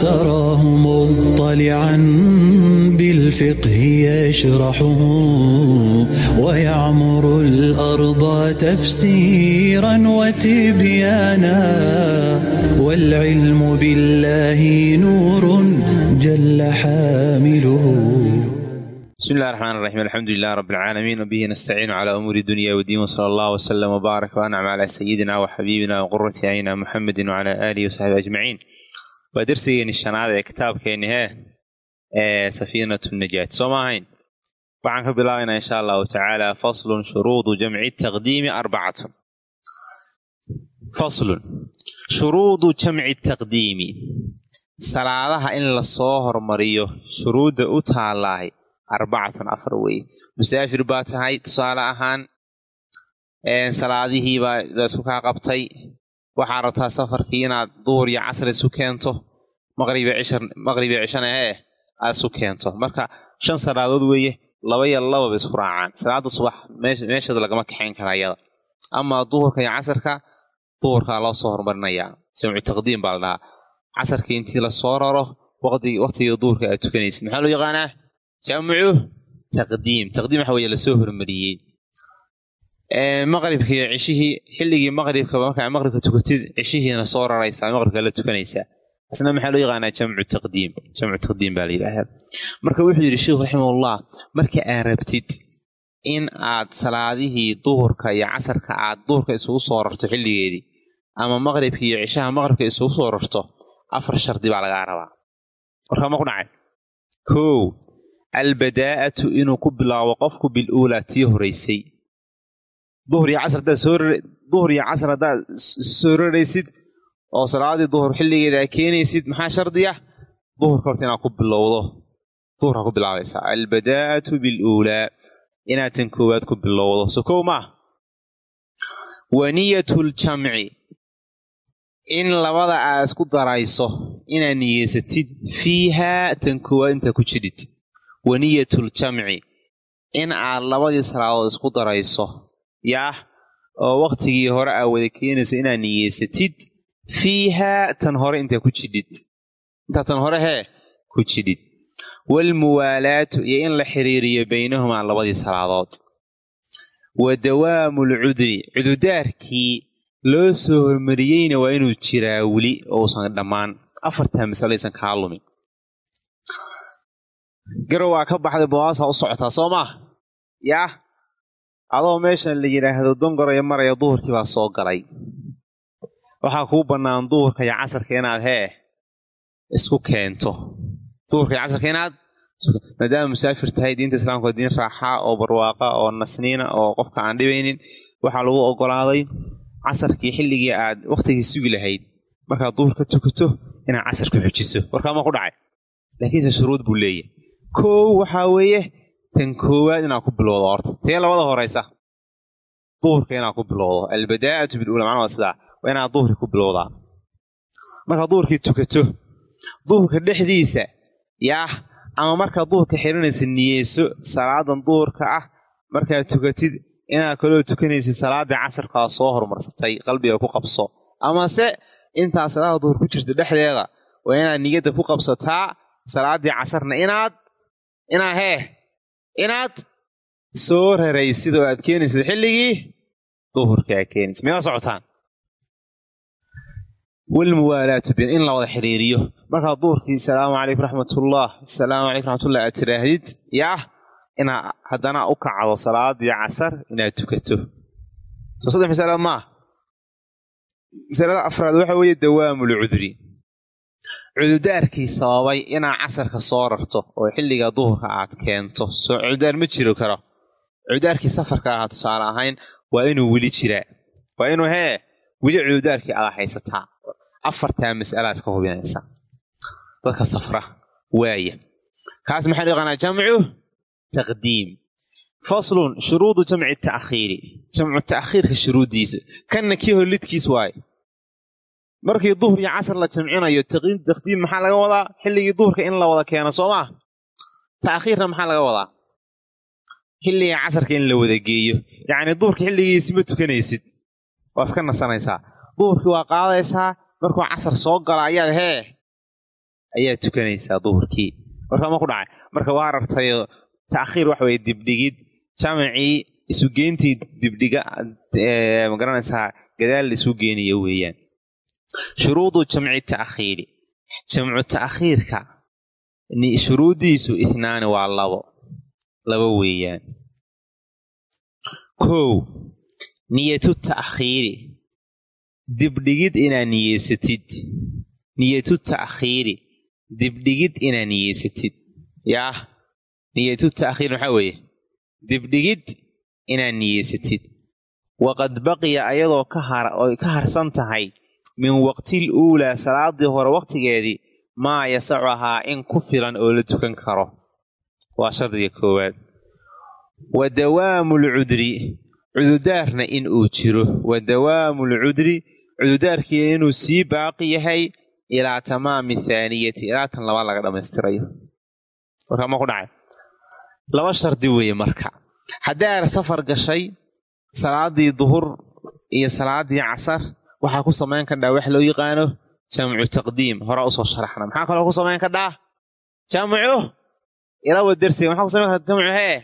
تراه مطلعا بالفقه يشرحه ويعمر الأرض تفسيرا وتبيانا والعلم بالله نور جل حامله بسم الله الرحمن الرحيم الحمد لله رب العالمين وبه نستعين على أمور الدنيا والدين وصلى الله وسلم وبارك وأنعم على سيدنا وحبيبنا وقرة أعيننا محمد وعلى آله وصحبه أجمعين waa darsigeeni shanaad ee kitaabkeenni hee ee safiinatu najaat. Soo ma ahayn? Waxaan ka bilaabaynaa insha allahu tacaala faslun shuruudu jamci taqdiimi arbacatun. Faslun shuruudu jamci taqdiimi. Salaadaha in la soo hormariyo shuruudda u taallahay arbacatun afar weeye. Musaafir baa tahay tusaale ahaan salaadihii baa isku kaa qabtay. Waxaa rabtaa safarkii inaad duhur iyo casr isu keento maqribiyo cishana ee aad isu keento. Marka shan salaadood weeye laba iyo lababa isku raacaan. Salaada subax meesheeda lagama kaxayn kara iyada amaa duhurka iyo casarka duhurkaa loo soo hormarinayaa jamcu taqdiim baa la dhahaa. Casarkii intii la soo raro waqtiga duhurka aad tukanaysid. Maxaa loo yaqaanaa? Jamcu taqdiim. Taqdiim waxa weye la soo hormariyey. Maqribka iyo cishihii xilligii maqribka markaa maqribka tukatid cishihiina soo raraysaa maqribka la tukanaysaa asna maxaa loo yaqaanaa jamcu taqdiim jamcu taqdiim baa la yidhaahdaa. Marka wuxuu yidhi sheikhu raximahullah marka aad rabtid in aad salaadihii duhurka iyo casarka aad duhurka isugu soo rarto xilligeedii ama maqribka iyo cishaha maqribka isugu soo rarto afar shardi baa lagaa rabaa. Warkaa ma ku dhacay. Kow albadaa'atu inuu ku bilaabo qofku bil uulaa tii horaysay duhur iyo casar haddaad soo duhur iyo casar haddaad soo raraysid oo salaadii duhur xilligeeda aad keenaysid maxaa shardi ah? Duhurka horta inaad ku bilowdo. Duhurkaa ku bilaabaysaa albadaa'atu biluulaa. Inaad tan koowaad ku bilowdo. So kow maah wa niyatuljamci in labada aad isku darayso inaad niyeysatid fiihaa tan koowaad intaa ku jidhid. Wa niyatuljamci in aad labadii salaadood isku darayso. Yaah oo wakhtigii hore aad wada keenayso inaad niyeysatid fiihaa tan hore intaa ku jidhid intaa tan hore hee ku jidhid waalmuwaalaatu iyo in la xiriiriyo baynahumaa labadii salaadood wa dawaamu alcudri cududaarkii loo soo hormariyeyna waa inuu jiraa weli oo uusan dhammaan afartaa masalaysan kaa lumin garow waa ka baxday boaasa u socotaa soo maah yaah adoo meeshan la yidhaahdo dongoraya maraya duhurkii baa soo galay waxaa kuu bannaan duhurka iyo casarka inaad hee isku keento. Duhurka iyo casarka inaad maadaama musaafir tahay diinta islaamka waa diin raaxa oo barwaaqa oo nasniina oo qofka aan dhibaynin. Waxaa lagu ogolaaday casarkii xilligii aad wakhtigii sugi lahayd. Markaad duhur ka tukato inaad casar ku xujiso warkaama ku dhacay? Laakiinse shuruud buu leeyahy koow waxaa weeye tan koowaad inaad ku bilowdo horta. Tee labada horaysa. Duhurka inaad ku bilowdo. Albadaa'atu bilula macna waa sidaa waa inaad duhri ku bilowdaa. Markaad duhurkii tukato duhurka dhexdiisa yaah ama markaad duhurka xiranaysa niyeyso salaadan duhurka ah markaad tukatid inaad kaloo tukanaysid salaaddii casarkaa soo horumarsatay qalbiga ku qabso. Amase intaa salaada duhur ku jirta dhexdeeda waa inaad niyadda ku qabsataa salaaddii casarna inaad inaad hee inaad soo raraysid oo aad keenaysid xilligii duhurka aad keenaysid. Meela socotaan walmuwaalaatu bin in la wada xiriiriyo markaad duhurkii asalaamu calaykum raxmatullah asalaamu calaykum raxmatullah aad tiraahdid yaah inaad haddana u kacdo salaadii casar inaad tukato soo saddex masalaad maah masalada afraad waxa weeye dawaamul cudri cududaarkii sababay inaad casarka soo rarto oo xilliga duhurka aad keento soo cududaar ma jiro karo cududaarkii safarka ahaa tusaale ahayn waa inuu weli jiraa waa inuu hee weli cududaarkii adaa haysataa afartaa mas'alaad ka hubinaysa. Dadka safra waaya kaas maxaa loo yaqaanaa jamcu taqdiim. Faslun shuruudu jamci ta'khiiri. Jamcu ta'khiirka shuruuddiisa kanna kii horlidkiis waaye. Markii duhur iyo casar la jamcinayo taqdiim maxaa laga wadaa? Xilligii duhurka in la wada keeno soo maa ta'khiirna maxaa laga wadaa? Xilliga casarka in la wada geeyo. Yacni duhurka xilligiisi ma tukanaysid. Waa iska nasanaysaa. Duhurkii waa qaadaysaa markuu casar soo gala ayaad hee? Ayaa tukanaysaa duhurkii. Warkama ku dhacay. Marka waa rartayo ta'khiir waxa weye dibdhigid. Jamacii isugeyntii dibdhiga ma garanaysaa gadaal la isu geenaya weeyaan. Shuruudu jamci ta'khiiri. Jamcu ta'khiirka shuruuddiisu itnaani waa labo. Labo weeyaan. Kow niyatu ta'khiiri dibdhigid inaad niyeysatid. Niyatu ta'khiiri. Dibdhigid inaad niyeysatid. Yaah niyatu ta'khiir maxaa weeye? Dibdhigid inaad niyeysatid. Waqad baqiya ayadoo kaoy ka harsan tahay min waqtil uulaa salaadii hore waqtigeedii maa yasacuhaa in ku filan oo la tukan karo. Waa shardiga koowaad. Wa dawaamulcudri cududaarna in uu jiro. Wa dawaamulcudri cududaarkiina inuu sii baaqi yahay ilaa tamaami thaaniyati. Ilaa tan labaad laga dhammaystirayo. Warkama ku dhacay. Laba shardi weeye marka. Haddii aar safar gashay salaadii duhur iyo salaadii casar waxaa ku samayn kardhaa wax loo yaqaano jamcu taqdiim. Horaa u soo sharaxna. Maxaa kaloo ku samayn kardhaa jamcu? Ilawa dersiga maxaa ku samayn kartaa jamcu hee?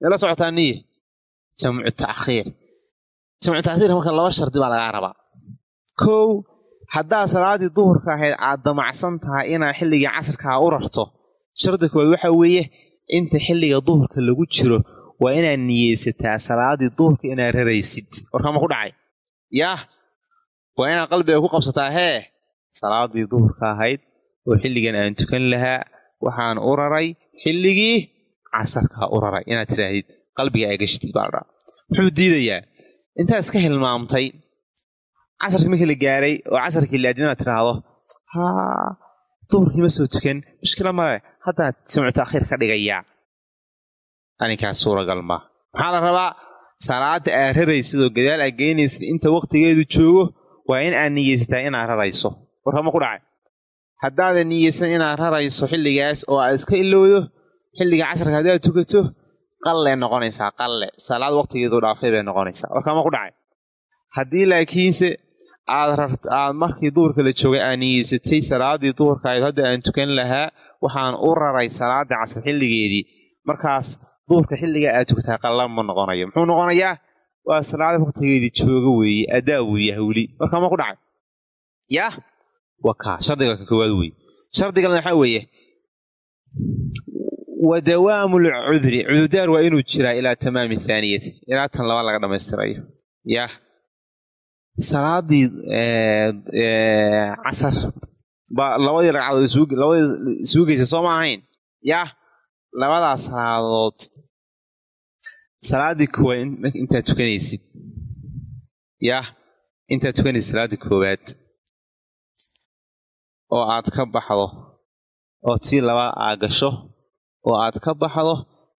Mela socotaa niye. Jamcu ta'khiir. Jamcu ta'khiir marka laba shardi baa lagaa rabaa kow haddaad salaadii duhurka ahayd aad damacsan tahay inaad xilligii casarkaa u rarto. Shardi koowaad waxaa weeye inta xilliga duhurka lagu jiro waa inaad niyeysataa salaadii duhurka inaad raraysid. Warkama ku dhacay? Yaah waa inaad qalbiga ku qabsataa hee? Salaadii duhurka ahayd oo xilligan aan tukan lahaa waxaan u raray xilligii casarkaa u raray. Inaad tidhaahdid qalbiga ay gashitid baa ladhaa muxuu diidayaa? Intaad iska hilmaamtay casarkii markii la gaaray oo casarkii laadin inaad tidhaahdo haa duhurkii ma soo tukan mushkila male haddaad samcu ta'khiir ka dhigayaa arrinkaas suuragal maa maxaa la rabaa? Salaada aad raraysid oo gadaal aad geynaysid inta waqtigeedu joogo waa in aad niyeysataa inaad rarayso. Warkama ku dhacay. Haddaadan niyeysan inaad rarayso xilligaas oo aad iska ilowdo xilliga casarka haddaad tukato qalle noqonaysaa qalle. Salaad waqtigeedu dhaafay bay noqonaysaa. Warkama ku dhacay. Haddii laakiinse aad markii duhurka la joogay aad niyeysatay salaadii duhurka ayd hadda aan tukan lahaa waxaan u raray salaada casar xilligeedii. Markaas duhurka xilligaa aad tukataa qalla ma noqonayo. Muxuu noqonayaa? Waa salaada waqtigeedii jooga weeye adaa wuu yahay weli warkama ku dhacay? Yah waa kaa shardiga ka koowaad weeye. Shardigan waxaa weeye? Wa dawaamul cudri. Cududaar waa inuu jiraa ilaa tamaami thaaniyati. Ilaa tan laba laga dhammaystirayo. Yah salaadii casar. Baa labadii ragcadood labadii isugu geysa soo ma ahayn? Yah labadaas salaadood. Salaaddii koowaad intaad tukanaysid. Yah intaad tukanaysid salaaddii koowaad. Oo aad ka baxdo oo tii labaad aad gasho oo aad ka baxdo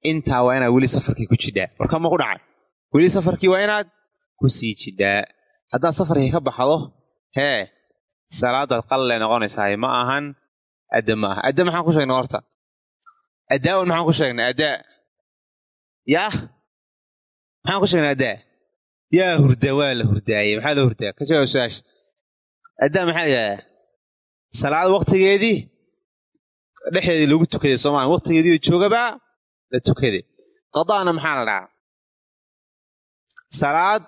intaa waa inaad weli safarkii ku jidhaa. Warkama ku dhacay? Weli safarkii waa inaad ku sii jidhaa haddaad safarkii ka baxdo hee salaadaad qalle noqonaysahay ma ahan adda ma aha. Adda maxaan ku sheegnay horta? Addaa-un maxaan ku sheegnay? Addaa yaah. Maxaan ku sheegnay addaa? Yaa hurdaa waa la hurdaaye maxaa la hurdaa ka jawaab su'aasha addaa maxaa la yidhahdaa salaad waqtigeedii dhexdeedii lagu tukaday soomaaliya waqtigeedii joogabaa la tukaday. Qadaana maxaa la dhahaa salaad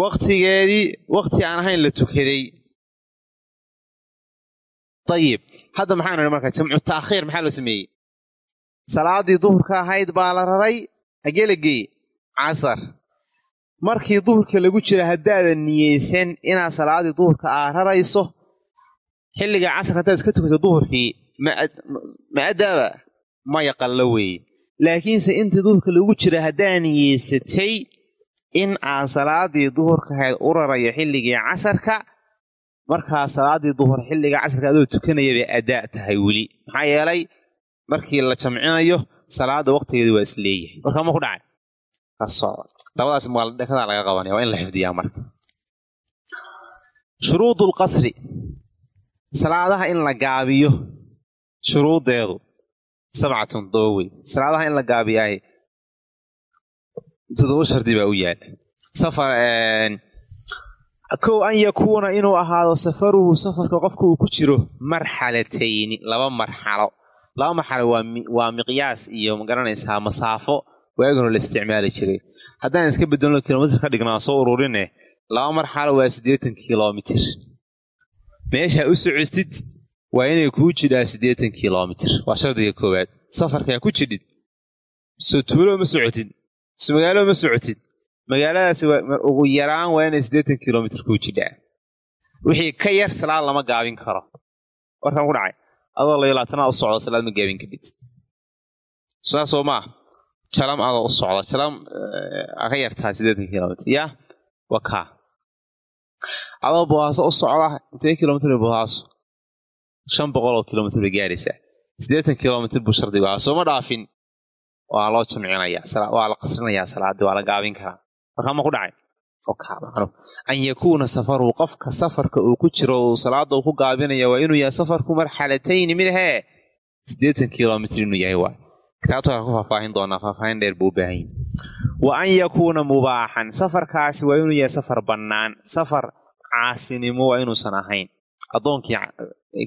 waqtigeedii waqti aan ahayn la tukaday. Ayib hadda maxaanu idhi marka jamcu ta'khiir maxaa loo sameeyey? Salaadii duhurka ahayd baa la raray hagee la geeye casar. Markii duhurka lagu jira haddaadan niyeysan inaad salaadii duhurka aad rarayso xilliga casarka haddaad iska tukato duhurkii ma addaaba maya qallo weeye laakiinse intii duhurka lagu jira haddaa niyeysatay in aan salaadii duhurka ahayd u rarayo xilligii casarka markaa salaadii duhur xilliga casarka adoo tukanaya bay addaa tahay weli. Maxaa yeelay markii la jamcinayo salaada waqtigeedi waa is leeyahay. Warkama ku dhacay? Labadaas maldhekadaa laga qabanaya waa in la xifdiyaa marka. Shuruudu lqasri salaadaha in la gaabiyo shuruudeedu sabcatun todoba wey salaadaha in la gaabiyaay todoba shardi baa u safar kow an yakuuna inuu ahaado safaruhu safarka qofka uu ku jiro marxalatayni laba marxalo. Laba marxalo waa miqyaas iyo ma garanaysaa masaafo. Waagano la isticmaali jiray. Haddaan iska bedelno kilomitr ka dhignaa soo ururine laba marxalo waa siddeetan kilomitir meeshaa u socotid waa inay kuu jidhaa siddeetan kilomitir waa shardiga koowaad. Safarkaa ku jidhid soo tuulo ma socotid so magaalo ma socotid. Magaaladaasi ugu yaraan waa inay siddeetan kilomitr kuu jidhaa wixii ka yar salaad lama gaabin karo. Warkaan ku dhacay. Adoo laylaatanaad u socda salaad ma gaabin kadhid. Saasoo maa jalam adoo u socda jalam ka yartahay siddeetan kilomitr yaa? Waa kaa adoo bohaaso u socda intee kilomitr bohaaso? Shan boqoloo kilomitr bay gaaraysaa. Siddeetan kilomitr buu shardigu ahaa sooma dhaafin waa loo jamcinayaa waa la qasrinayaa salaadii waa la gaabin karaa. Markaa ma ku dhacay? An yakuuna safaruhu qofka safarka uu ku jiro salaada uu ku gaabinaya waa inuu yahay safarku marxalatayni midhee siddeetan kilomitr inuu yahay waay. Kitaabta ku faahfaahin doonaa faahfaahin dheer buu u baahan yahy wa an yakuuna mubaaxan safarkaasi waa inuu yahay safar bannaan safar caasinimo waa inuusan ahayn. Addoonkii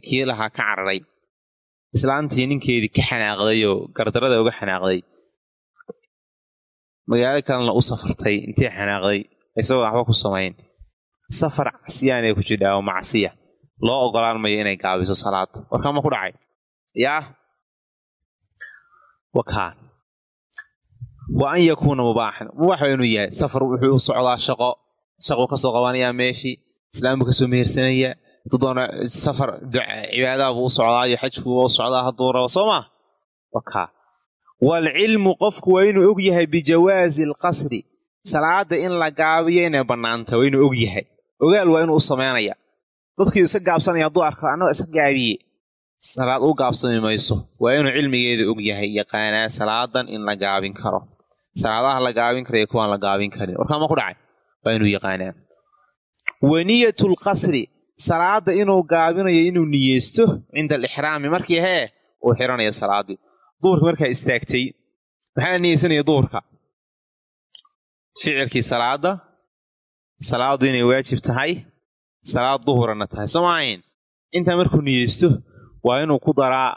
kii lahaa ka cararay. Islaantii ninkeedii ka xanaaqday oo gardarada uga xanaaqday magaalo kalena u safartay intay xanaaqday isagoo waxba ku samayn. Safar casiyaanay ku jidhaa oo macsiya. Loo ogolaan mayo inay gaabiso salaada warkama ku dhacay? Yaa wakaa wa an yakuuna mubaaxan. Mubaax waa inuu yahay safar wuxuu u socdaa shaqo. Shaquu ka soo qabanayaa meeshii islaambuu ka soo mehersanayaa hadduu doona safar cibaadaabuu u socdaayo xajkuuba u socdaa hadduu rabo. Soo maa wakaa waalcilmu qofku waa inuu og yahay bijawaazi alqasri. Salaada in la gaabiyo inay bannaanta waa inuu og yahay. Ogaal waa inuu u samaynaya dadkii iska gaabsanaya hadduu arko annagoo iska gaabiye. Salaad u gaabsami mayso. Waa inuu cilmigeeda og yahay yaqaanaa salaadan in la gaabin karo. Salaadaha la gaabin kara iyo kuwaan la gaabin karin. Warkaama ku dhacay? Waa inuu yaqaanaa. Wa niyatu lqasri salaada inuu gaabinayo inuu niyeysto cinda alixraami. Markii hee uu xiranaya salaadii duhurka markaa istaagtay maxaa niyeysanaya duhurka ficilkii salaada salaadu inay waajib tahay salaad duhurana tahay. Soo maahayn intaa markuu niyeysto waa inuu ku daraa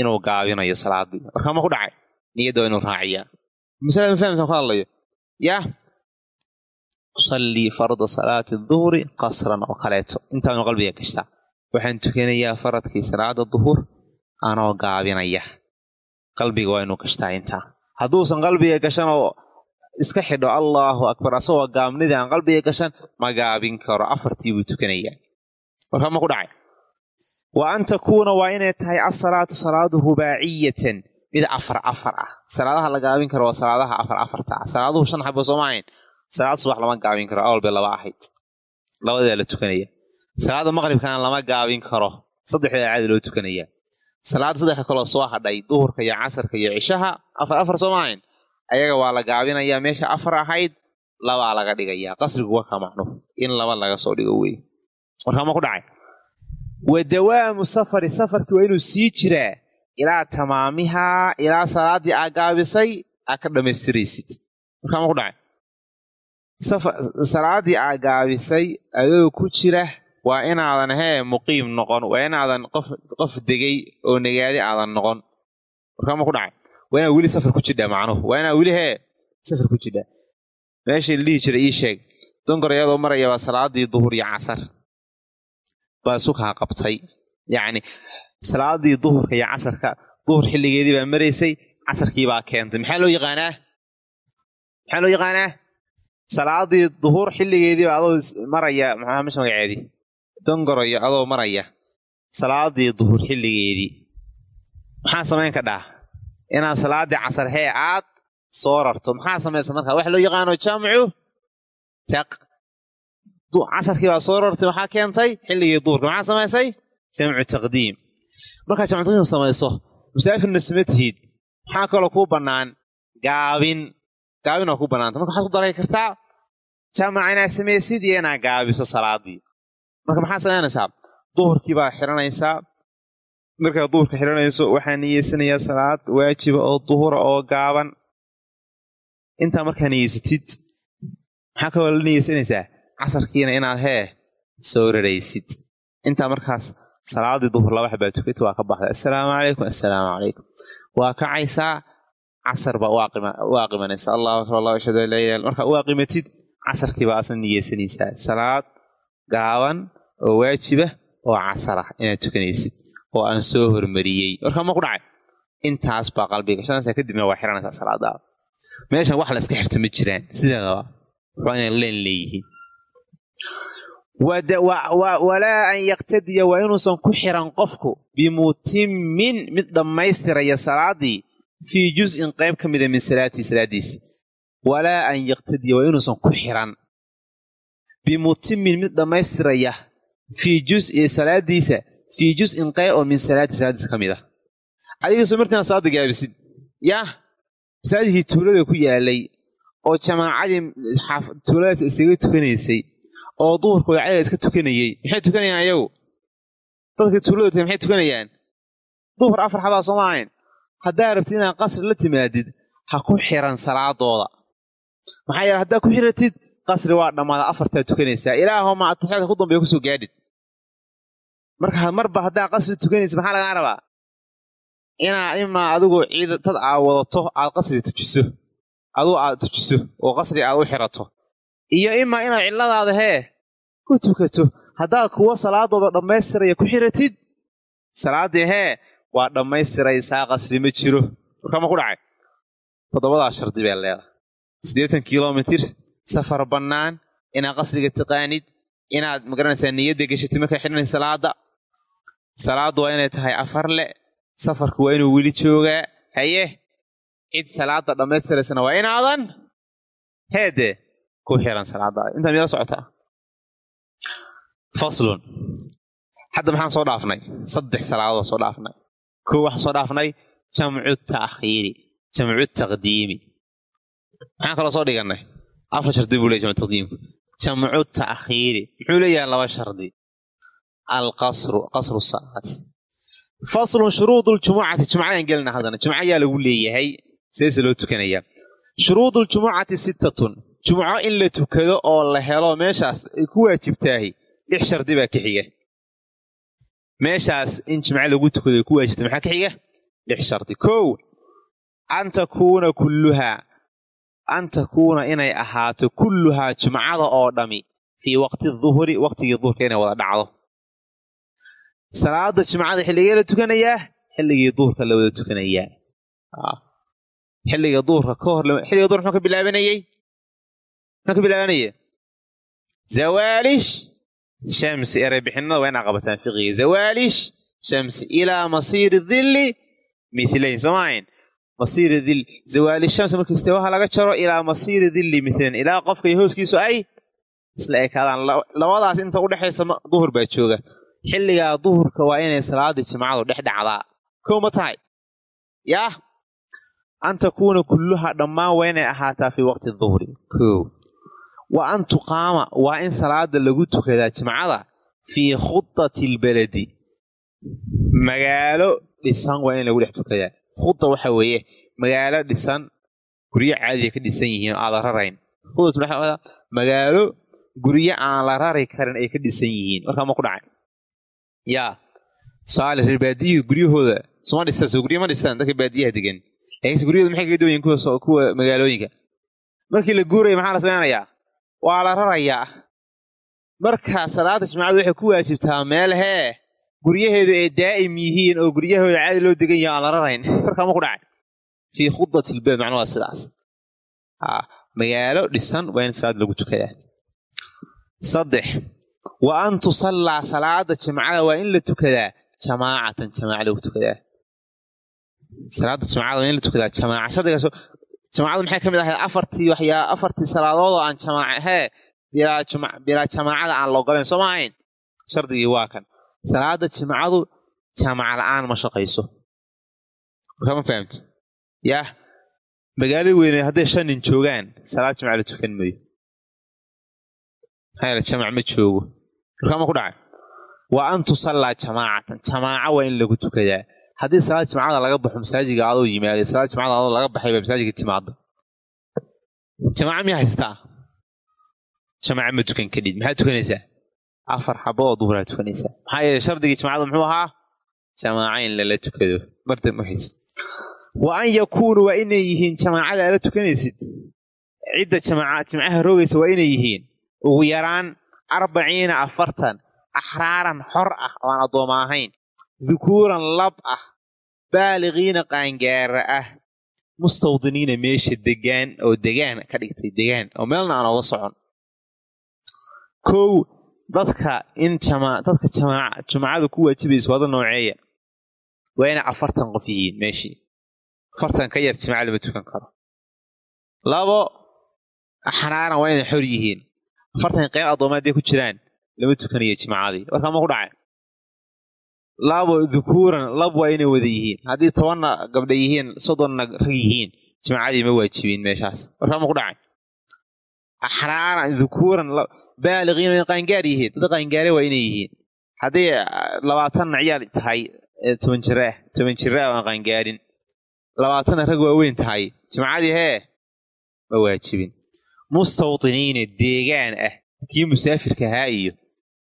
inuu gaabinayo salaadii warkaama ku dhacay? Niyadda waa inuu raaciyaa. Masalada ma fahamsan ku hadlayo? Yaa usallii farda salaati duhuri qasran oo kaleeto. Intaanu qalbiga gashtaa. Waxaan tukanayaa faradkii salaada duhur anoo gaabinaya qalbiga waa inuu gashtaa intaa hadduusan qalbiga gashan oo iska xidho allaahu akbar asagoo gaabnidii aan qalbiga gashan ma gaabin karo. Afartii buu tukanayaa warkama ku dhacay? Wa an takuuna waa inay tahay asalaatu salaadu rubaaciyatan mid afar afar ah. Salaadaha la gaabin karo waa salaadaha afar afarta ah. Salaaduhu shan xabo sooma ahayn. Salaad subax lama gaabin karo. Awal laba ahayd. Labadaa la tukanaya. Salaada maqribkana lama gaabin karo. Saddexdaa caadi loo tukanaya salaada saddexda kaloo soo hadhay duhurka iyo casarka iyo cishaha afar afar sooma ahayn ayaga waa la gaabinayaa meesha afar ahayd labaa laga dhigayaa. Qasrigu waa ka macno in laba laga soo dhigo wey warkama ku dhacay? Wa dawaamu safari safarkii waa inuu sii jiraa ilaa tamaamihaa ilaa salaaddii aa gaabisay aa ka dhammaystiraysid. Warkama ku dhacay? Salaaddii aa gaabisay adoo ku jira waa inaadan hee muqiim noqon waa inaadan qof degay oo nagaadi aadan noqon. Warkama ku dhacay. Waa inaad weli safar ku jidhaa macnuhu. Waa inaad weli hee safar ku jidhaa. Meeshii la dhihi jiray ii sheeg donkor iyadoo marayabaa salaadii duhur iyo casar. Baa sukaa qabtay. Yacni salaadii duhurka iyo casarka duhur xilligeedii baa maraysay casarkii baa keentay. Maxaa loo yaqaanaa? Maxaa loo yaqaanaa? Salaadii duhur xilligeedii baa adoo maraya maxaa meesha magaceedii dongoroyo adoo maraya salaadii duhur xilligeedii. Maxaa samayn ka dhaa inaad salaadii casar hee aad soo rarto maxaa samaysa markaa? Waxa loo yaqaano jaamicu casarkii baa soo rartay maxaa keentay? Xilligii duhurka maxaa samaysay? Jamcu taqdiim. Markaa jamcu taqdiim samayso. Musaafirna sama tihid maxaa kaloo kuu bannaan? Gaabin. Gaabin waa kuu bannaanta. Marka waxaad ku daray kartaa jaamaca inaad samaysid iyo inaad gaabiso salaadii marka maxaa samaynaysaa duhurkii baa xiranaysaa. Markaad duhurka xiranayso waxaa niyeysanayaa salaad waajiba oo duhura oo gaaban. Intaa markaa niyeysatid maxaa kaloo la niyeysanaysaa? Casarkiina inaad hee soo raraysid intaa markaas salaadii duhur laba xabaa tukata waa ka baxday. Assalaamu calaykum assalaamu calaykum. Waa kacaysaa casar baa u aqimanaysa allahu akbar allah ashhadu an laa ilaha markaa u aqimatid casarkii baa niyeysanaysaa. Salaad gaaban oo waajiba oo casar ah inaad tukanaysid oo aan soo hormariyey. Warkaa ma ku intaas baa qalbiga shanasa kadibna waa xiranaysaa salaadaada. Meeshan wax la iska xirta ma jiraan. Sideedaba waa inay leen leeyihiin. Walaa an yaktadiya waa inuusan ku xiran qofku bimutimin mid dhammaystiraya salaadii fii juz'in qayb ka mida min salaatii salaadiisi walaa an yaktadiya waa inuusan ku xiran. Bimutimin mid dhammaystiraya fii juzi salaadiisa fii juz'in qayb oo min salaatii salaadiisa ka mid a adigasoo martiina salaada gaabisid yah masaajidkii tuulada ku yaalay oo jamaacadii tuuladaas isaga tukanaysay oo duhurkooda cadaga iska tukanayey maxay tukanayaan ayagu? Dadkii tuulada tay maxay tukanayaan? Duhur afar xabaa sooma ahayn. Haddaa rabtid inaad qasri la timaadid ha ku xiran salaadooda. Maxaa yeele haddaa ku xiratid qasri waa dhammaada afartaa tukanaysaa. Ilaahoma ataxyaadka ku dambeeya ku soo gaadhid marka marba haddaa qasri tukanaysa maxaa lagaa rabaa? Inaa imaa adigu ciid dad aad wadato aad qasri tujiso. Adigu aad tujiso oo qasri aad u xirato. Iyo imaa inaad cilladaada hee ku tukato. Haddaad kuwa salaadooda dhammaystiraya ku xiratid salaaddii hee waa dhammaystiraysaa qasri ma jiro. Warkama ku dhacay? Toddobadaa shardi bee leedahay. Siddeetan kilomitir safar bannaan inaad qasriga taqaanid inaad ma garanaysaa niyadda geshatid markaa xidhanaysa salaadda salaaddu waa inay tahay afar le safarku waa inuu weli joogaa. Haye cid salaadda dhammaystiraysana waa inaadan? Heedee ku xiran salaadaada intaa miyala socotaa faslun. Hadda maxaan soo dhaafnay? Saddex salaadood soo dhaafnay. Koo waxaan soo dhaafnay? Jamcu ta'khiiri jamcu taqdiimi. Maxaan kaloo soo dhigannay? Afar shardi buu leey jamcu taqdiimku. Jamcu ta'khiiri. Muxuu leeyahay laba shardi alqasru qasru salaati faslun shuruudu ljumucati jumcadaan gelina haddana jumco ayaa lagu leeyahay seese loo tukanayaa shuruudu ljumucati sittatun jumco in la tukado oo la helo meeshaas ay ku waajibtaahi lix shardi baa ka xiga meeshaas in jimco lagu tukado ay ku waajibta maxaa ka xiga lix shardi kow an takuuna kulluhaa an takuuna inay ahaato kulluhaa jumcada oo dhami fii waqti duhuri waqtigii duhurka wada dhacdo salaada jimcada xilligee la tukanayaa xilligii duhurka la wada tukanayaa xilliga duhurka ka hor xilliga duhur muxuu ka bilaabanayey muxuu ka bilaabanaya zawaalish shamsi ereybixinada waa inaa qabataan fiqiga zawaalish shamsi ilaa masiiri dilli milayn soomaahayn masiiri dill zawaalish shamsi markii istiwaha laga jaro ilaa masiiri dilli milayn ilaa qofka iyo hooskiisu ay isla ekaadaan. Labadaas inta udhexaysa duhur baa jooga xilligaa duhurka waa inay salaadii jimcadu dhex dhacdaa. Kow ma tahay. Yaah. An takuuna kulluha dhammaan waa inay ahaataa fii waqti duhri kow. Wa an tuqaama waa in salaada lagu tukadaa jimcada fii khudati albaladi magaalo dhisan waa in lagu dhex tukadaa khuda waxa weeye magaalo dhisan guryo caadiya ka dhisan yihiin oo aadan rarayn. Khudat magaalo guryo aan la rari karin ay ka dhisan yihiin. Markaa ma ku dhacay yaa tusaale reer baadiyihii guryahooda suma dhistaan soo guryo ma dhistaan dadka baadiyaha degan laakiinse guryahooda maxay kaga duwan yihiin kuwa magaalooyinka markii la guuraya maxaa la samaynayaa waa la rarayaa markaa salaada jimcadu waxay ku waajibtaa meel hee guryaheedu ay daa'im yihiin oo guryahooda caadi loo degan yaha aan la rarayn korkaa ma ku dhacay fii khudati ilbeed macnuu waa sidaas magaalo dhisan waa in salaad lagu tukadaa saddex wa an tusallaa salaada jimcada waa in la tukadaa. Jamaacatan jamaaca lagu tukadaa. Salaada jimcada waa in la tukadaa. Jamaaca shardigaas jamaacadu maxay ka mid ahayd? Afartii waxyaa afartii salaadood oo aan jamaaca hee bilaa jamaacada aan la ogolayn soo ma ahayn? Shardigii waa kan. Salaada jimcadu jamaca la'aan ma shaqayso. Markaa ma fahamti? Yaah. Magaalada weyne hadday shan nin joogaan salaad jimca la tukan mayo yeele jamac ma joogo markaa ma ku dhacay? Wa an tusallaa jamaacatan. Jamaaca waa in lagu tukadaa haddii salaad jimcada laga baxo masaajiga adoo yimaada salaad jimcada adoo laga baxay baa masaajidka timaada jamaaca miyaa haysataa jamaaca ma tukan kadhid maxaad tukanaysaa? Afar xabo oo duhuraa tukanaysaa. Maxaa yeele shardigii jamacada muxuu ahaa? Jamaaca in lala tukado. Marda markays wa an yakuunu waa inay yihiin jamaacada ala tukanaysid. Cidda jimcaha roogaysa waa inay yihiin. Ugu yaraan arbaciina afartan axraaran xor ah oo aan addooma ahayn dukuuran lab ah baaligiina qaangaara ah mustawdiniina meesha degaan oo degaan ka dhigtay degaan oo meelna aan oga socon kow dadka in dadka jumacada ku waajibaysa wada nooceeya waa inay afartan qof yihiin meeshii afartan ka yar jimca lama tukan karo labo axraaran waa inay xor yihiin afartan qeyb addooma hadday ku jiraan lama tukanayo jimcadii warkaa ma ku dhacay. Labo dukuuran lab waa inay wada yihiin. Haddii tobanna gabdha yihiin soddonna rag yihiin jimcadii ma waajibin meeshaas. Warkaa ma ku dhacay. Axraaran dukuuran baaligiina waa qaangaar yihiin. Dad qaangaare waa inay yihiin. Hadday labaatanna ciyaar tahay toban jira ah toban jira ah aan qaangaarin. Labaatanna rag waaweyn tahay. Jimcadii hee ma waajibin mustawdiniina deegaan ah. Kii musaafirka ahaa iyo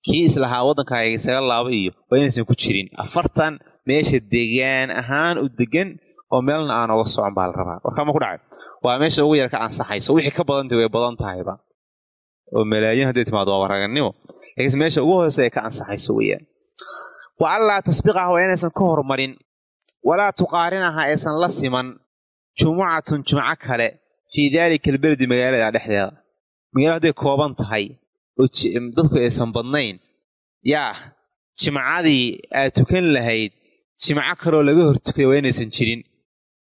kii islahaa waddankaaga isaga laaba iyo waa inaysan ku jirin. Afartan meesha degaan ahaan u degan oo meelna aan oga socon baa la rabaa. Warkaama ku dhacay? Waa meesha ugu yar ka ansaxayso wixii ka badantay way badan tahayba. Oo malaayiin hadday timaado waa waraganimo laakiinse meesha ugu hoose ee ka ansaxayso weeyaan. Wa allaa tasbiqaha waa hormarin. Walaa tuqaarinaha aysan la siman. Jumucatun kale fii daalika alberdi magaalada dhexdeeda. Magaala hadday kooban tahay oo dadku aysan badnayn yaa jimcadii aad tukan lahayd jimco kaloo laga hortukaday waa inaysan jirin.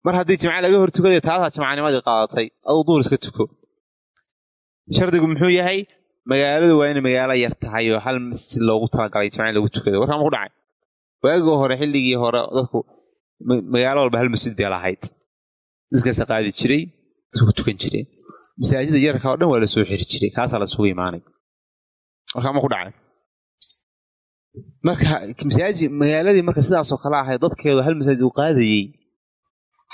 Mar haddii jimca laga hortukaday taasaa jimcanimadii qaadatay. Aduu duur iska tuko. Shardigu muxuu yahay magaaladu waa inay magaalo yar tahay oo hal masjid loogu talagalay jimca in lagu tukado warkaama ku dhacay? Waagii hore xilligii hore dadku magaalo walba hal masjid bay lahayd. Jiray dadku tukan jireen masaajida yarka oo dhan waa la soo xiri jiray kaasaa lasugu imaanay. Warkaama ku dhacay. Marka magaaladii marka sidaasoo kale ahayd dadkeedu hal masaajid uu qaadayey.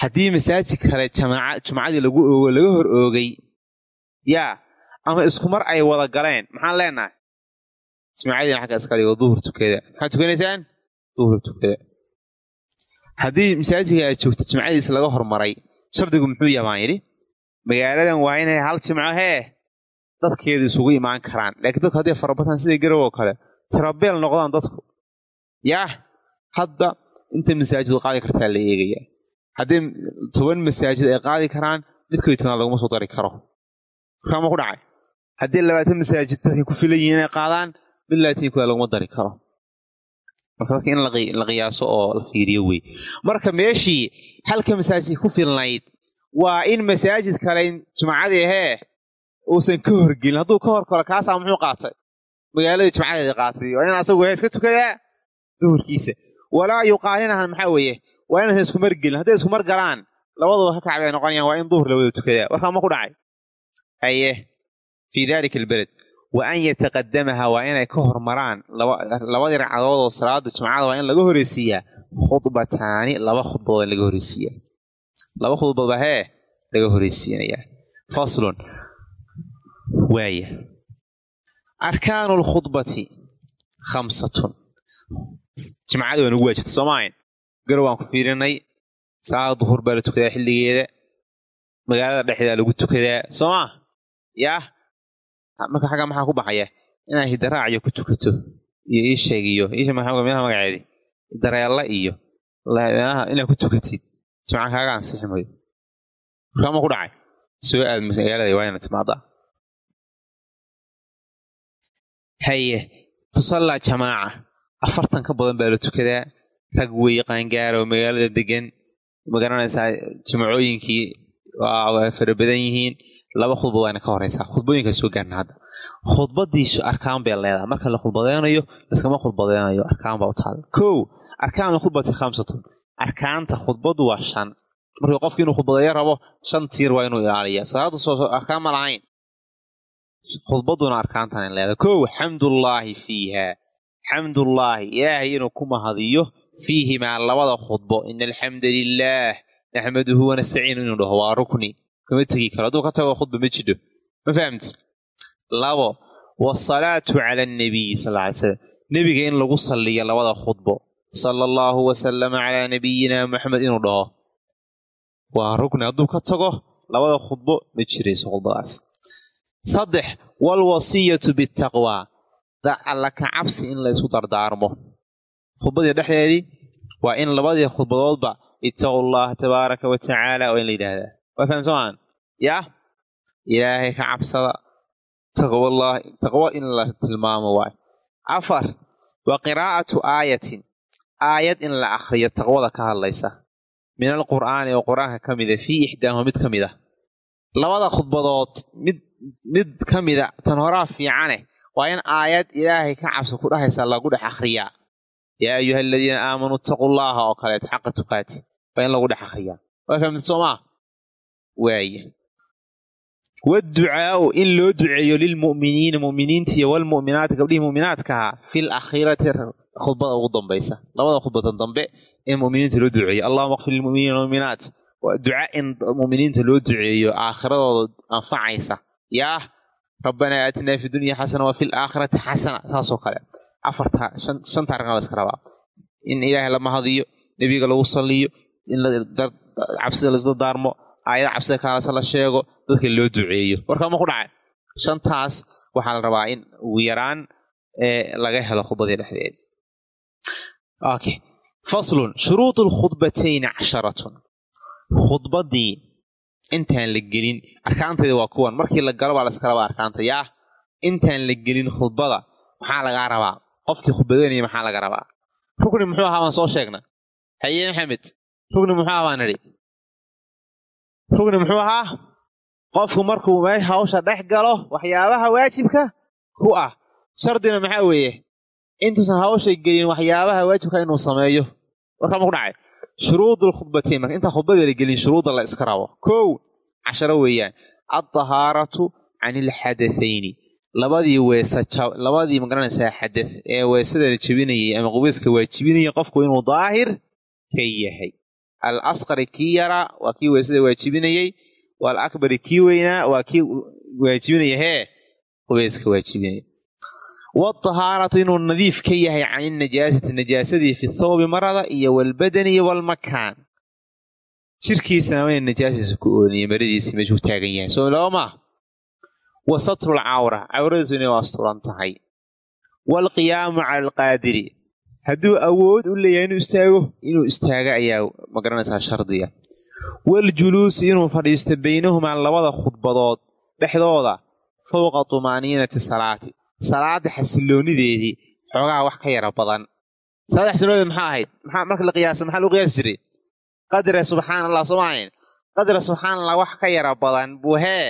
Haddii masaajid kale jumcadii laga hor oogay yaa ama isku mar ay wada galeen maxaan leenahay? Jimcadiina xagga iska dhigo duhur tukada maxaad tukanaysaan? Duhur tukada haddii masaajidka aad joogta jimcadiisa laga hormaray shardigu muxuu yahay baan yidhi magaaladan waa inay hal jimco hee dadkeedu isugu imaan karaan. Laakiin dadku hadday farabataan sida garow oo kale tirabeel noqdaan dadku. Yaah! Hadba inta masaajid qaadi kartaa la eegayaa haddii toban masaajid ay qaadi karaan midkoy tobnaad laguma soo dari karo. Warkaama ku dhacay. Haddii labaatan masaajid dadkay ku filan yihiin inay qaadaan mid labaatan kuda laguma dari karo. Marka dadka in la qiyaaso oo la fiiriyo wey. Marka meeshii halka masaajid ku filnayd waa in masaajid kale jumcadii hee uusan ka horgelin. Hadduu ka hor kalo kaasaa muxuu qaatay? Magaaladii jimcadeeda qaatay. Waa in asagu iska tukadaa duhurkiisa. Walaa yuqaalinahan maxaa weeye? Waa inaysan iskumar gelin. Hadday iskumar galaan labaduba ka kacbay noqonayaan waa in duhur la wada tukadaa warkaa ma ku dhacay? Haye fii dalika albaled wa an yataqadamaha waa inay ka hormaraan labadii ragcadood oo salaada jumcada waa in laga horeysiiyaa khudbataani laba khudbadood in laga horeysiiyaa laba khudbad ba hee laga horeysiinayaa. Faslun. Waaya arkaanu lkhudbati khamsatun. Jimcadii waa nagu waajibta soomaayn garow waan ku fiirinay salaada duhur baa la tukadaa xilligeeda. Magaalada dhexdeeda lagu tukadaa. Soo maa yaah marka xagga maxaa ku baxaya? Inaad hidaraaciyo ku tukato iyo ii sheegiyo meelaha magaceedii dareella iyo inaad ku tukatid jimca ansixi mayo warkaama ku dhacay? Soo aad magaalada waa inaad timaadaa haye tusallaa jamaaca. Afartan ka badan baa la tukadaa. Rag weeye qaangaara oo magaalada degan ma garanaysaa jimacooyinkii waa fara badan yihiin. Laba khudbad waana ka horeysaa khudbooyinkaa soo gaarna hadda. Khudbadiisu arkaan bay leedahay. Marka la khudbadeynayo laskama khudbadeynayo arkaan baa u taala kow arkaan khudbati khamsatun arkaanta khudbadu waa shan. Markii qofki inuu khudbadeeyo rabo shan tiir waa inuu ilaaliya salaada soo arkaan ma lahayn. Khudbaduna arkaantan leedahay kow xamdullaahi fiiha. Xamdullaahi ilaahay inuu ku mahadiyo fiihimaa labada khudbo. Ina alxamda lilaah naxmaduhu wanastaciinu inuu dhaho waa rukni. Kama tegi karo. Hadduu ka tago khudba ma jidho ma fahamti? Labo wasalaatu cala annabiyi sal ly slam nebiga in lagu salliyo labada khudbo sala allahu wasalama calaa nabiyina maxamed inuu dhaho. Waa rugni hadduu ka tago labada khudbo ma jirayso khudbadaas saddex walwasiyatu bitaqwaa alla ka cabsi in laysku dardaarmo. Khudbadii dhexdeedii waa in labadii khudbadoodba ittaqu llaha tabaaraka wa tacaala waa in la yidhaahdaa. Waa fahamsamaan? Yaa ilaahay ka cabsada. Taqwallahi taqwo in la tilmaamo waayo afar wa qiraa'atu aayatin aayad in la akhriyo taqwada ka hadlaysa. Min alqur'aani oo qur'aanka ka mida fii ixdaahuma mid ka mid a labada khudbadood mid mid ka mida tan horaa fiicane waa in aayad ilaahay ka cabsi ku dhahaysa lagu dhex akhriyaa. Yaa ayuha aladiina aamanuu itaquu llaaha oo kaleeto xaqa tuqaati waa in lagu dhex akhriyaa. Waa fahamtid soomaa? Waaya waadducaau in loo duceeyo lilmu'miniina mu'miniintiiyo walmu'minaati gabdhihii mu'minaadkaha fil akhiirati khudbada ugu dambaysa labada khudbadan dambe in mu'miniinta loo duceeyo allahuma akfir lilmu'miniina walmu'minaat duca in mu'miniinta loo duceeyo aakhiradooda anfacaysa. Yaah rabbanaa aatinaa fi dunya xasana wa fi laakhirati xasana saasoo kale. Afarta shanta arrin la iska rabaa. In ilaahay la mahadiyo nebiga lagu saliyo in cabsida laisla daarmo aayada cabsida kaalase la sheego dadka loo duceeyo. Warkaa ma ku dhacay? Shantaas waxaa la rabaa in ugu yaraan laga helo khudbadii okay. Faslun shuruud lkhudbatayni casharatun khudbadii intaan la gelin arkaanteeda waa kuwan. Markii la galo baa la iska rabaa arkaanta yaa intaan la gelin khudbada maxaa lagaa rabaa? Qofkii khudbadeynaya maxaa laga rabaa? Rugni muxuu ahaa baan soo sheegna haye maxamed rugni muxuu ahaa baan idhi. Rugni muxuu ahaa qofku markuu meesha hawsha dhex galo waxyaabaha waajibka ku ah. Shardina maxaa weeye intuusan hawshay gelin waxyaabaha waajibka inuu sameeyo. Warkaa ma ku dhacay shuruud lkhudbatain marka intaan khudbada la gelin shuruudda la iska rabo. Kow casharo weeyaan. Addahaaratu can ilxadathayni labadii weesa labadii ma garanaysaa xadath ee weesadana jebinayay ama qubayska waajibinaya qofku inuu daahir ka yahay. Al asqari kii yaraa waa kii weesada waajibinayey wal akbari kii weynaa waa kii waajibinaya hee qubayska waajibinaya wadahaaratu inuu nadiif ka yahay can inajaasati najaasadii fi thawbi marada iyo walbadani walmakaan jirkiisana waa najaasadiisa ku ooniye maradiisii meeshuu taagan yahay soo laba maa wa satru lcawra cawradiisu inay asturan tahay waalqiyaamu cala alqaadiri hadduu awood u leeyahay inuu istaago inuu istaago ayaa ma garanaysaa shardiga waljuluusi inuu fadhiisto baynahumaa labada khudbadood dhexdooda fowqa tumaaniinati salaati salaada xasiloonideedii xoogaha wax ka yara badan. Salaada xasiloonideed maxaa ahayd? Maxaa marka la qiyaasa maxaa lagu qiyaasi jiray? Qadra subxaana allah sooma ahayn? Qadra subxaana allah wax ka yara badan buu hee.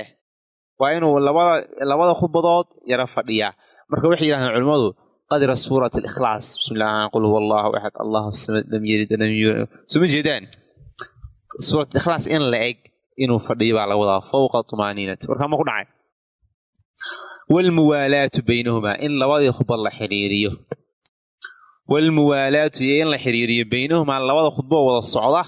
Waa inuu labada labada khudbadood yara fadhiyaa marka waxay yidhahdeen culimmadu qadra suurat alikhlaas. Bismillah qul huwa axad allahu samad lam yalid lam yuulad suma jeedaan? Suurat ikhlaas in la eg inuu fadhiyo baa laga wadaa fowqa tumaaniinati warkaa ma ku dhacay waalmuwaalaatu baynahumaa in labadii khudbad la xidhiiriyo waalmuwaalaatu iyo in la xidhiiriyo baynahumaa labada khudbo wada socda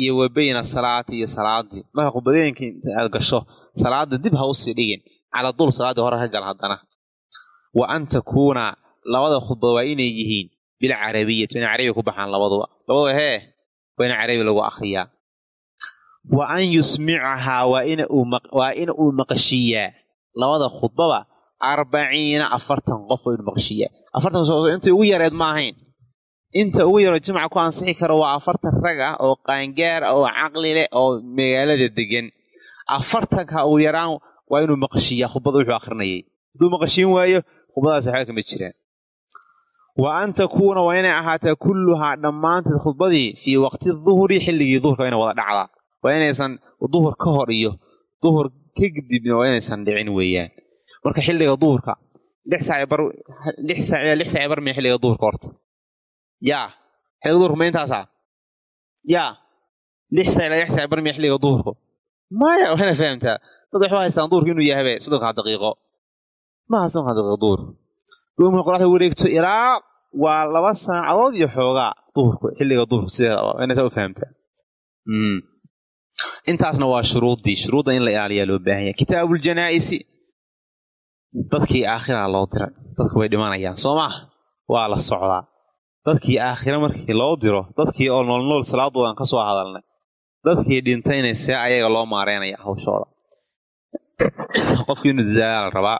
iyo wa bayna salaati iyo salaadii marka khudbadooyinka inta aad gasho salaada dib ha u sii dhigin cala dul salaaddii hore ka gal haddana wa an takuuna labada khudbad waa inay yihiin bilcarabiyati inay carabiga ku baxaan labaduba labaduba hee waa in carabi lagu akriyaa arbaciina afartan qof waa inu maqashiiyaa afartan intay ugu yareed ma ahayn inta ugu yaroo jimca ku ansixi karo waa afartan rag ah oo qaangaar oo caqli leh oo magaalada degan afartanka ugu yaraan waa inuu maqashiiyaa khudbada wuxuu akrinayay hadduu maqashiin waayo khudbadaas waxba kama jiraan wa an takuuna waa inay ahaataa kulluhaa dhammaanteed khudbadii fii waqti duhri xilligii duhurka waa inay wada dhacdaa waa inaysan duhur ka hor iyo duhur ka gidibna waa inaysan dhicin weeyaan marka xilliga duhurka lix saac ilaa lix saac bar miya xilliga duhurka horta? Yaa xilliga duhurka ma intaasaa? Yaa lix saac ilaa lix saac bar miya xilliga duhurka maya waxayna fahamtaa. Dad waxba haystaan duhurka inuu yahabe soddonkaa daqiiqo. Maaha soddonkaa daqiiqo duhur. Duhurka qoraxda wareegto ilaa waa laba saacadood iyo xoogaa duhurka xilliga duhurka sideeda waa inaysaa u fahamtaa. Intaasna waa shuruuddii shuruudda in la ilaaliyaa loo baahan yahay. Kitaabuljanaa'isi dadkii aakhira loo diray. Dadku way dhimanayaan soo maaha waa la socdaa. Dadkii aakhira markii loo diro dadkii oo noolnool salaadoodan ka soo hadalnay dadkii dhintayna see ayaga loo maareynaya hawshooda. Qofkii inuu dadaala la rabaa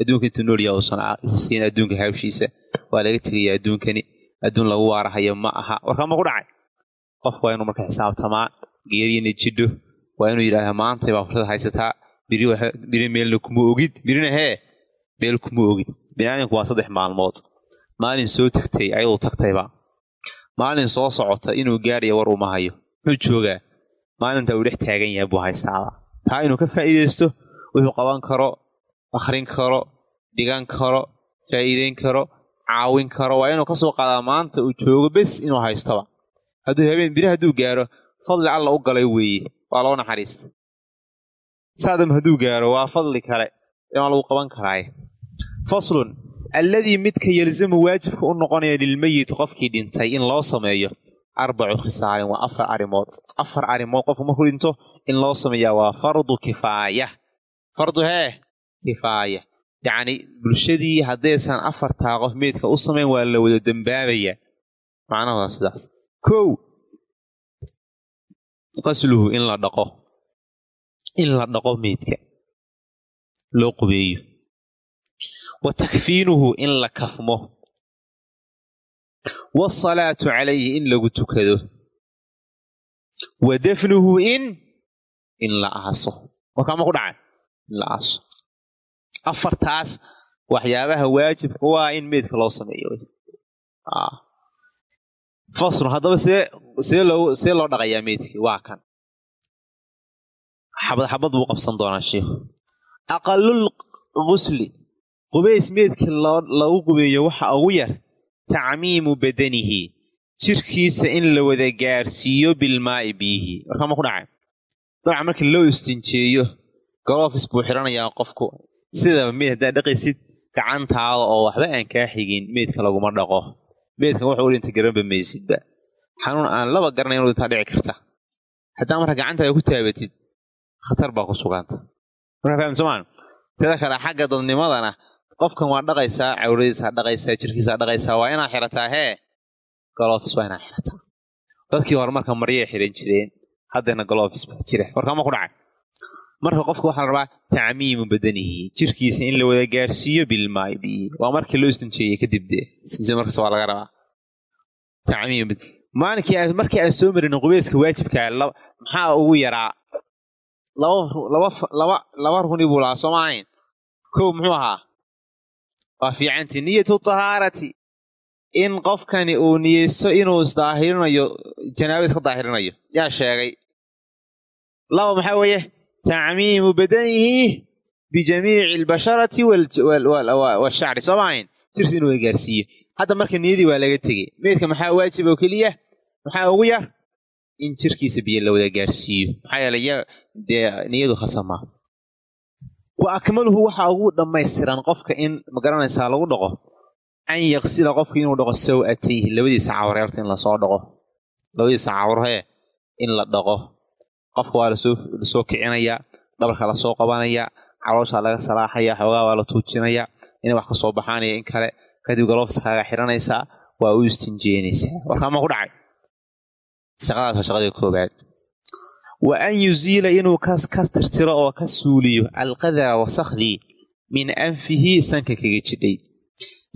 adduunka intuu noolyaha uusan siin adduunka hawshiisa waa laga tegaya adduunkani. Adduun lagu waarahayo ma aha. Warkama ku dhacay? Qofku waa inuu marka xisaabtamaa geeriyana jidho waa inuu yidhaahda maantay baa fursad haysataa. Biri meelna kuma ogid. Birina hee meel kuma ogid biniaadamku waa saddex maalmood. Maalin soo tagtay ayaduu tagtayba maalin soo socota inuu gaaraya war uma hayo muxuu joogaa? Maalinta uu dhex taagan yahay buu haystaaba taa inuu ka faa'iidaysto wuxuu qaban karo akhrin karo dhigan karo faa'iideyn karo caawin karo. Waa inuu ka soo qaadaa maanta uu joogo bes inuu haystoba hadduu habeen biri hadduu gaaro fadli alla u galay weeye. Waa loo naxariista saadam hadduu gaaro waa fadli kale. Inaa lagu qaban karaaye faslun. Alladii midka yelzamu waajibka u noqonaya lilmeyit qofkii dhintay in loo sameeyo arbacu khisaalin waa afar arrimood afar arrimood qofku markuu dhinto in loo sameeyaa waa fardu kifaaya. Fardu hee? Kifaaya. Yacni bulshadii haddaysan afartaa qof meydka u samayn waa la wada dembaabayaa macnahu sidaas. Kow qasluhu in la dhaqo. In la dhaqo meydka. Loo qubeeyo wa in la kafmo. Waasalaatu calayhi in lagu tukado. Wa dafnuhu in in la aaso. Warkaama ku dhacay? In la aaso. Afartaas waxyaabaha waajibka ah in meydka loo sameeyo. Faslun haddaba see see loo see loo dhaqayaa meydkii waa kan. Xabad xabad buu qabsan doonaa sheikhu aqalul qusli qubays meydka lagu qubeeyo waxa ugu yar tacmiimu badanihi jirkiisa in la wada gaarsiiyo bilmaa'i biyihi. Warkaama ku dhacay? Dabcan markii loo istinjeeyo galoofis buu xidhanayaa qofku. Sidaba meyd haddaad dhaqaysid gacantaada oo waxba aan kaa xigin meydka laguma dhaqo. Meydkan wuxuu u dhinta garanba maysidba xanuun aan laba garanay inuu dhintaa dhici karta. Haddaa marka gacantaada ku taabatid khatar baa ku suganta markaa fahamsomaan teda kale xagga dadnimadana qofkan waa dhaqaysaa cawradiisaa dhaqaysaa jirkiisaa dhaqaysaa waa inaad xirataa hee? Galoofis waa inaad xirataa dadkii hore marka maryay xiran jireen haddana galoofis baa jira. Warkaama ku dhacay? Marka qofka waxaa la tacmiimu badanihi jirkiisa in la wada gaarsiiyo bilmaay biyi waa markii loo istinjeeyey kadib dee. Istinjeed markas waa laga rabaa. Tacmiim maalinkii markii aan soo marin qubeyska waajibkaa maxaa ugu yaraa? Laba runi buu lahaa sooma ahayn? Kow muxuu ahaa waa fiicanti niyatu tahaarati in qofkani uu niyeysto inuu isdaahirinayo janaaba iska daahirinayo. Yaa sheegay. Laba maxaa weeye? Tacmiimu badanihi bijamiici albasharati washacri sooma ahayn? Jirsi inuu gaarsiiyo. Hadda marka niyadii waa laga tegey. Meydka maxaa waajib oo keliya? Maxaa ugu yar? In jirkiisa biyo la wada gaarsiiyo. Maxaa wa akmaluhu waxaa ugu dhammaystiran qofka in ma garanaysaa lagu dhaqo? An yaqsila qofka inuu dhaqo saw'atayhi labadiisa cawreerta in la soo dhaqo. Labadiisa cawrhee in la dhaqo. Qofka waa la soo kicinayaa dhabarka la soo qabanayaa calooshaa laga salaaxaya xoogaa waa la tuujinayaa inay wax ka soo baxaanaya in kale. Kadib galoofskaaga xiranaysaa waa u istinjeenaysaa warkaama ku dhacay? Shaqadaas waa shaqadii koobaad wa an yuziila inuu ka tirtiro oo ka suuliyo alqadaa wasakhdii min anfihi sanka kaga jidhay.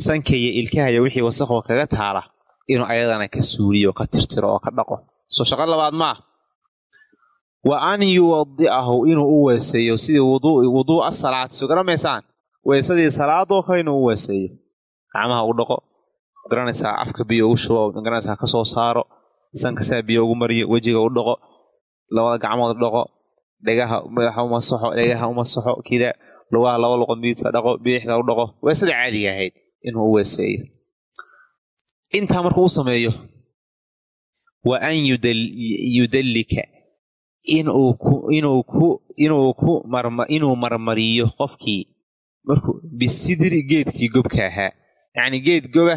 Sankaiyo ilkahaya wixii wasakoo kaga taala inuu ayadana ka suuliyo ka tirtiro oo ka dhaqo. Soo shaqo labaad maah wa an yuwadi'ahu inuu u weeseeyo sidii wuduu'a salaati soo garamaysaan weesadii salaadoo kale inuu u weeseeyo. Gacmaha u dhaqo. Garanaysaa afka biyo ugu shubo. Garanaysaa ka soo saaro. Sankasaa biyo ugu mariyo wejiga u dhaqo labada gacmood dhaqo dhegaha madaxa u masaxo dhegaha u masaxo kida lugaha laba luqo miidka dhaqo biixda u dhaqo. Weesada caadiga ahayd inuu u weeseeyo. Intaa markuu u sameeyo wa an yudallika inuu marmariyo qofkii. Markuu bisidri geedkii gobka ahaa. Yacni geed goba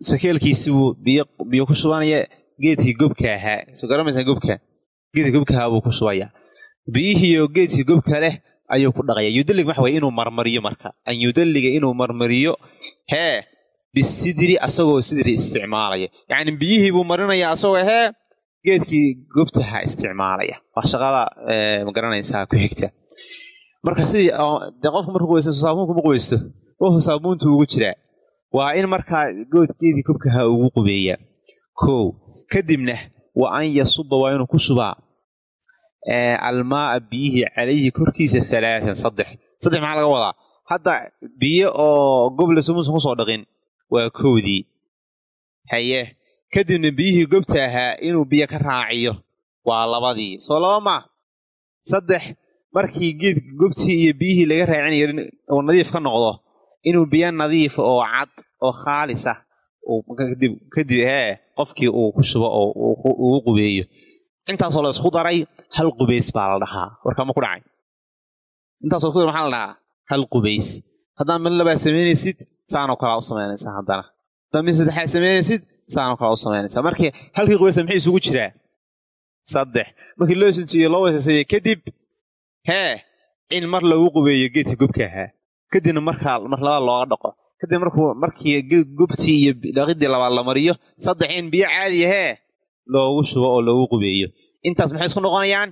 sakeelkiisibuu biyo ku shubanaya geedkii gobka ahaa. Soo garamaysaa gobka geedkii gobka ahaa buu ku shubayaa. Biyihiiyo geedkii gobka leh ayuu ku dhaqaya yudallig waxa weye inuu marmariyo marka? An yudalliga inuu marmariyo hee bisidri asagoo sidri isticmaalaya. Yacni biyihii buu marinaya asagoo hee geedkii gobtaha isticmaalaya. Waa shaqada ma garanaysaa ku xigta. Marka sidii de qofka markuu qubaysto saabuunku ma qubaysto? Wuxuu saabuuntu ugu jiraa. Waa in markaa geedkii gobkaha ugu qubeeya kow kadibna wa an yasuba waa inuu ku shubaa almaaa biyihii calayhi korkiisa alaaan saddex saddex maxaa laga wadaa? Hadda biyo oo goblesa muusan ku soo dhaqin waa kowdii haye kadibna biyihii gobta ahaa inuu biyo ka raaciyo waa labadii. Soo laba maa saddex markii geedka gobtii iyo biyihii laga raacinayo nadiif ka noqdo inuu biyo nadiifa oo cad oo khaalis ah kadib hee qofkii uu ku shubo oo ugu qubeeyo. Intaasoo la isku daray hal qubays baa la dhahaa. Warkama ku dhacay? Intaasoo isku daray maxaa la dhahaa? Hal qubays haddaan mid labaa samaynaysid saanoo kalea u samaynaysaa haddana. Haddaan mid saddexaad samaynaysid saanoo kalea u samaynaysaa markii halkii qubaysa maxay isugu jiraa saddex. Markii loo sinjiyo loo weysaseeye kadib hee in mar lagu qubeeyo geedka gobka ahaa kadibna markaa mar labaa looga dhaqo kadib markuu markii gobtii iyo dhaqidii labaad la mariyo saddex in biyo caadiya hee loogu shubo oo loogu qubeeyo. Intaas maxay isku noqonayaan?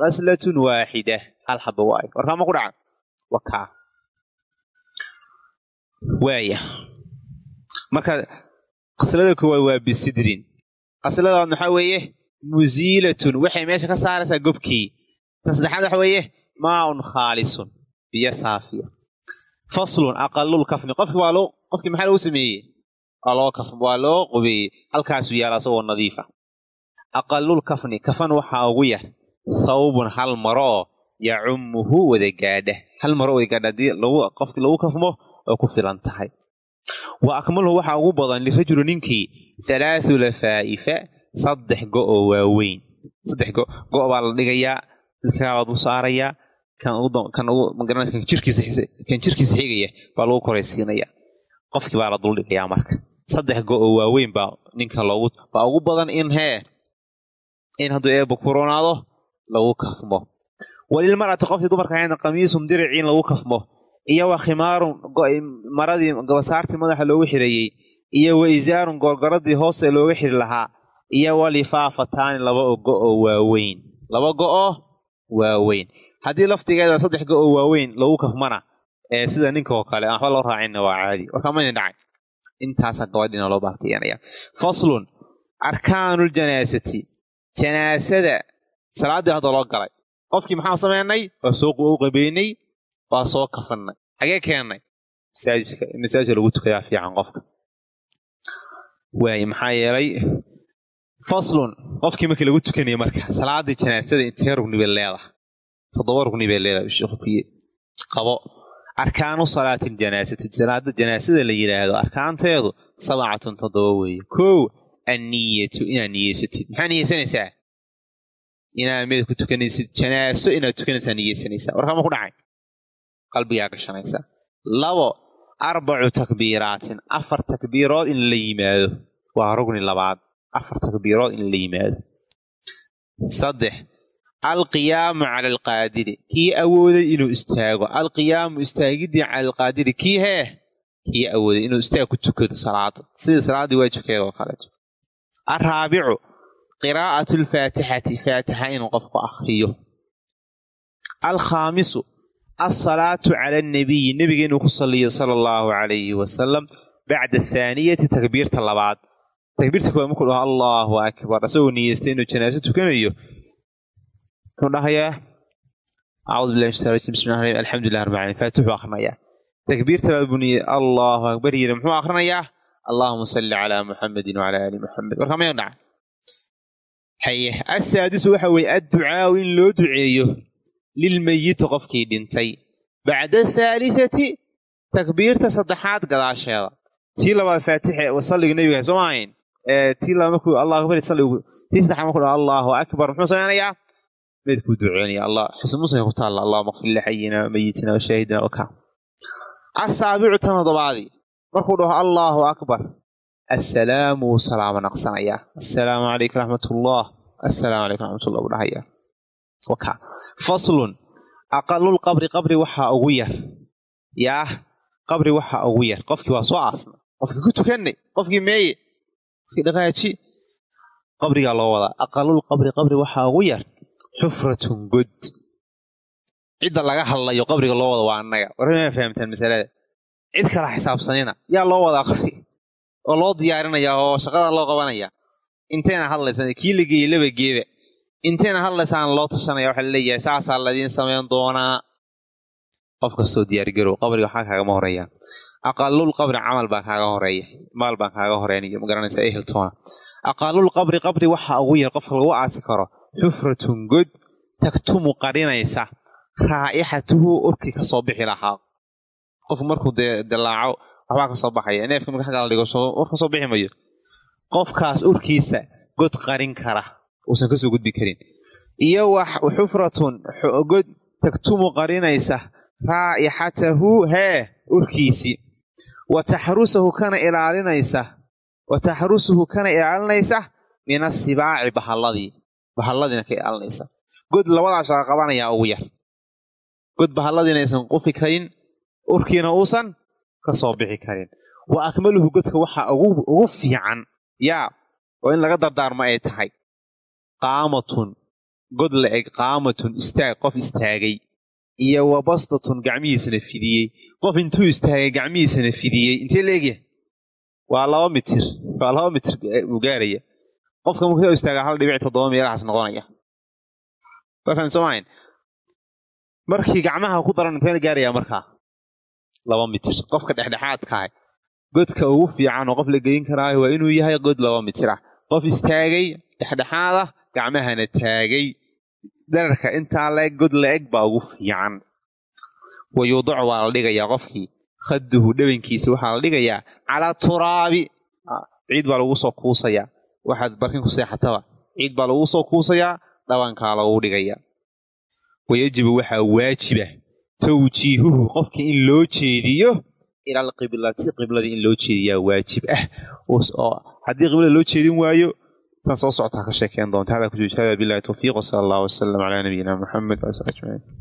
Khaslatun waaxida hal xaba waayo warkaama ku dhaca wakaa waaya. Marka qaslada koowaad waa bisidrin. Qaslada labaad maxaa weeye? Muziilatun. Waxay meesha ka saaraysaa gobkii ta saddexaad waxa weeye? Maaun khaalisun. Biyo saafiya faslun aqalul kafni. Qofki waa loo qofkii maxaa lagu sameeyey? Waa loo kaf waa loo qubeeyey halkaasuu yaalla asagoo nadiifa. Aqalul kafni kafan waxaa ugu yar. Thawbun hal maro oo yacumuhu wada gaadha. Hal maro wada gaadha haddii qofkii lagu kafmo oo ku filan tahay. Wa akmaluhu waxaa ugu badan lirajuli ninkii halaathu lafaa'ifa saddex go oo waaweyn. Saddex go go la dhigayaa dadkaabaad saarayaa kan jirkiisa xigaya baa lagu koraysiinaya qofkii baa la duldhigayaa marka. Saddex go oo waaweyn baa ninka loogu baa ugu badan in hee in hadduu eebba kuronaado lagu kafmo. Walilmar'ati qofkii dumarka ahaydna qamiisun diricii in lagu kafmo. Iyo wa khimaarun maradii gabasaartii madaxa loogu xirayey iyo wa isaarun goorgaradii hoosta looga xiri lahaa. Iyo wa lifaafataani laba go oo waaweyn. Laba go-oo waaweyn haddii laftigeeda saddex go oo waaweyn lagu kafmana sida ninka oo kale aan waxba loo raacinna waa caadi. Warkamadin dhacay. Intaasaa gabadhiina loo baartiyanaya faslun arkaanul janaasati. Janaasada salaaddii hadda loo galay. Qofkii maxaan samaynay waa soo qabeynay waa soo kafannay. Xagee keennay masaajidka masaajidka lagu tukayaa fiican qofka. Waay maxaa yeelay? Faslun qofkii markii lagu tukanaya marka salaaddii janaasada intee rugni bay leedahay toddoba rugni bay leedahay qabo. Arkaanu salaati ljanaasati salaada janaasada la yidhaahdo arkaanteedu sabcatun toddoba weeye. Kow anniyatu inaad niyeysatid. Maxaa niyeysanaysaa? Inaad mid ku tukanaysid janaaso inaad tukanaysaa niyeysanaysaa. Warkama ku dhacay? Qalbigaa gashanaysaa. Labo arbacu takbiiraatin. Afar takbiirood in la yimaado. Waa rugni labaad. Afar takbiirood in la yimaado. Saddex alqiyaamu cala alqaadiri kii awooday inuu istaago. Alqiyaamu istaagiddii cala alqaadiri kii hee kii awooday inuu istaag ku tukado salaada sidii salaaddii waajibkeeda oo kaleeto alraabicu qiraa'atu alfaatixati faatixa inuu qofku akhriyo alkhaamisu alsalaatu cala alnabiyi nebiga inuu ku salliyo sala allahu calayhi wasalam bacda athaaniyati takbiirta labaad. Takbiirta koowaad markuu dhaho allaahu akbar. Isagoo niyeystay inuu janaaso tukanayo muxuu dhahayaa acuudu billahi min shaitan rajim. Bismillahi rahim alxamdulilah rabbil alamin. Faatixuu akhrinayaa takbiirta labaad buu niyey allahu akbar. Yiri muxuu akhrinayaa allahuma salli calaa muxamedin wacalaa aali muxamed warkaa mayan dhaca haye assaadisu waxa weeye adducaau in loo duceeyo lilmeyiti qofkii dhintay. Bacda athaalithati takbiirta saddexaad gadaasheeda. Tii labaad faatixe salliga nebiga soo maahayn. Tii labaad markuu allah akbar salligu tii saddexaad markuu dhaho allahu akbar muxuu samaynayaa meydkuu duceynaya allah. Xusn muslimka ku taalla allahuma qfir lixayina mayitina wa shaahidina waka asaabicu tan toddobaadii markuu dhaho allaahu akbar. Assalaamu wuu salaamo naqsanayaa assalaamu calaykum raxmatullah. Assalaamu calaykum raxmatullah buu dhahayaa. Waka faslun. Aqalul qabri waxaa ugu yar. Yaah qabri waxaa ugu yar. Qofkii waa soo aasna. Qofkii ku tukanay. Qofkii meeye. Qofkii dhaqaaji. Qabrigaa loo wadaa. Aqalul qabri waxaa ugu xufratun god cidda laga hadlayo qabriga loo wada waa annaga. Warma fahamtaan masalada? Cid kala xisaabsanina. Yaa loo wadaa qabri? Oo loo diyaarinaya oo shaqada loo qabanaya? Intayna hadlaysan kii la geeyey laba geeba intayna hadlaysaan loo tashanaya waxaa la leeyahay saasaa ladiin samayn doonaa. Qof kastoo diyaargarow qabriga waxaa kaagama horreeya aqalul qabri camal baa kaaga horreeya. Maal baan kaaga horeynaya magaranaysa eheltoona aqalul qabri qabri waxaa ugu yar qofka lagu aasi karo xufratun god tagtumu qarinaysa raa'ixatuhu urkii ka soo bixi lahaa. Qofku markuu dilaaco waxbaa ka soo baxaya. Neefka marka xagga la dhigo ur ka soo bixi mayo. Qofkaas urkiisa god qarin kara uusan ka soo gudbi karin. Iyo xufratun god tagtumu qarinaysa raa'ixatahu hee urkiisii wa taxrusahu kana ilaalinaysa wa taxrusuhu kana ilaalinaysa min asibaaci bahalladii bahalladiina ka ilaalinaysa god labadaa shaqa qabanayaa ugu yar. God bahalladiina aysan qufi karin urkiina uusan ka soo bixi karin. Wa akmaluhu godka waxaa ugu fiican yaa oo in laga dardaarmo ay tahay. Qaamatun god la eg qaamatun istaag qof istaagay. Iyo wa bastatun gacmihiisana fidiyey. Qof intuu istaagay gacmihiisana fidiyey. Intee la egya waa laba mitir waa laba mitir uu gaaraya qofka markuu istaaga hal dhibic toddoba meelahaas noqonaya? Markii gacmaha ku daran inteena gaaraya markaa laba mitir. Qofka dhexdhexaadkaah godka ugu fiican oo qof la geyin karaayo waa inuu yahay god laba mitir ah. Qof istaagay dhexdhexaada gacmahana taagay. Dararka intaa laeg god la eg baa ugu fiican. Wa yuudacu waa la dhigayaa qofkii. Khaduhu dhabankiisa waxaa la dhigayaa. Calaa turaabi. Ciid baa lagu soo kuusayaa waxaad barkin ku seexataba ciid baa lagu soo kuusayaa dhabankaa lagu dhigayaa wayajibu waxaa waajiba tawjiihuhu qofka in loo jeediyo ila alqiblati qibladii in loo jeediyaa waajib ah. Haddii qiblada loo jeedin waayo tan soo socotaa ka sheekeen doonta hada bilahi towfiiq wsala allah wasalam calaa nabiyina muxamed ajmaciin